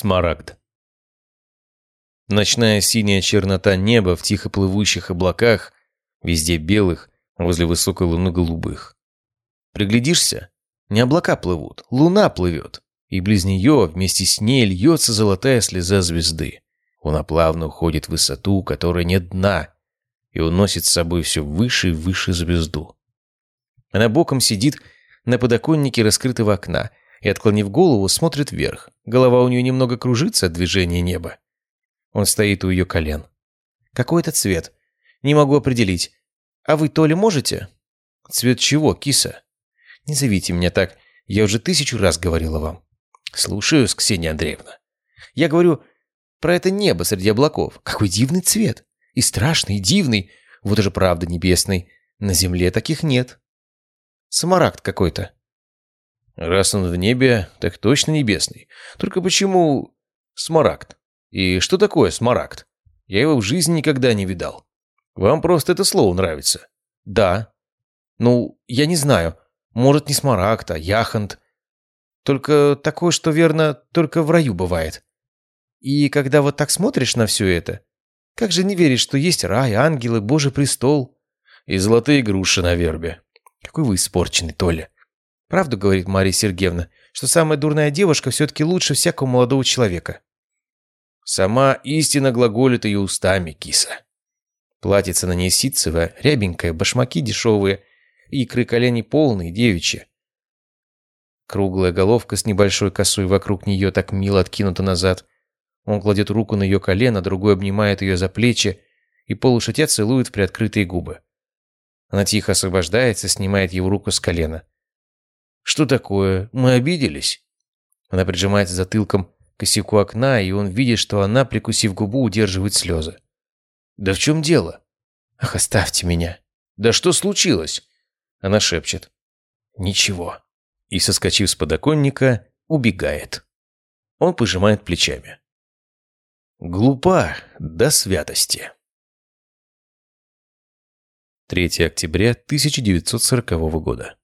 Смарагд. Ночная синяя чернота неба в тихо плывущих облаках, везде белых, возле высокой луны голубых. Приглядишься, не облака плывут, луна плывет, и близ нее вместе с ней льется золотая слеза звезды. Луна плавно уходит в высоту, у которой нет дна, и уносит с собой все выше и выше звезду. Она боком сидит на подоконнике раскрытого окна и, отклонив голову, смотрит вверх. Голова у нее немного кружится от движения неба. Он стоит у ее колен. «Какой это цвет? Не могу определить. А вы то ли можете?» «Цвет чего, киса?» «Не зовите меня так. Я уже тысячу раз говорила вам». «Слушаюсь, Ксения Андреевна». «Я говорю про это небо среди облаков. Какой дивный цвет. И страшный, и дивный. Вот уже правда небесный. На земле таких нет. Самаракт какой-то». Раз он в небе, так точно небесный. Только почему смарагд? И что такое смарагд? Я его в жизни никогда не видал. Вам просто это слово нравится. Да. Ну, я не знаю. Может, не смарагд, а яхонт. Только такое, что верно, только в раю бывает. И когда вот так смотришь на все это, как же не веришь, что есть рай, ангелы, божий престол? И золотые груши на вербе. Какой вы испорченный, Толя. Правду говорит Мария Сергеевна, что самая дурная девушка все-таки лучше всякого молодого человека. Сама истина глаголит ее устами, киса. Платьице на ней ситцевое, рябенькое, башмаки дешевые, икры колени полные, девичьи. Круглая головка с небольшой косой вокруг нее так мило откинута назад. Он кладет руку на ее колено, другой обнимает ее за плечи и полушутя целует в приоткрытые губы. Она тихо освобождается, снимает его руку с колена. «Что такое? Мы обиделись?» Она прижимается затылком к косяку окна, и он видит, что она, прикусив губу, удерживает слезы. «Да в чем дело?» «Ах, оставьте меня!» «Да что случилось?» Она шепчет. «Ничего». И, соскочив с подоконника, убегает. Он пожимает плечами. Глупа до святости. 3 октября 1940 года.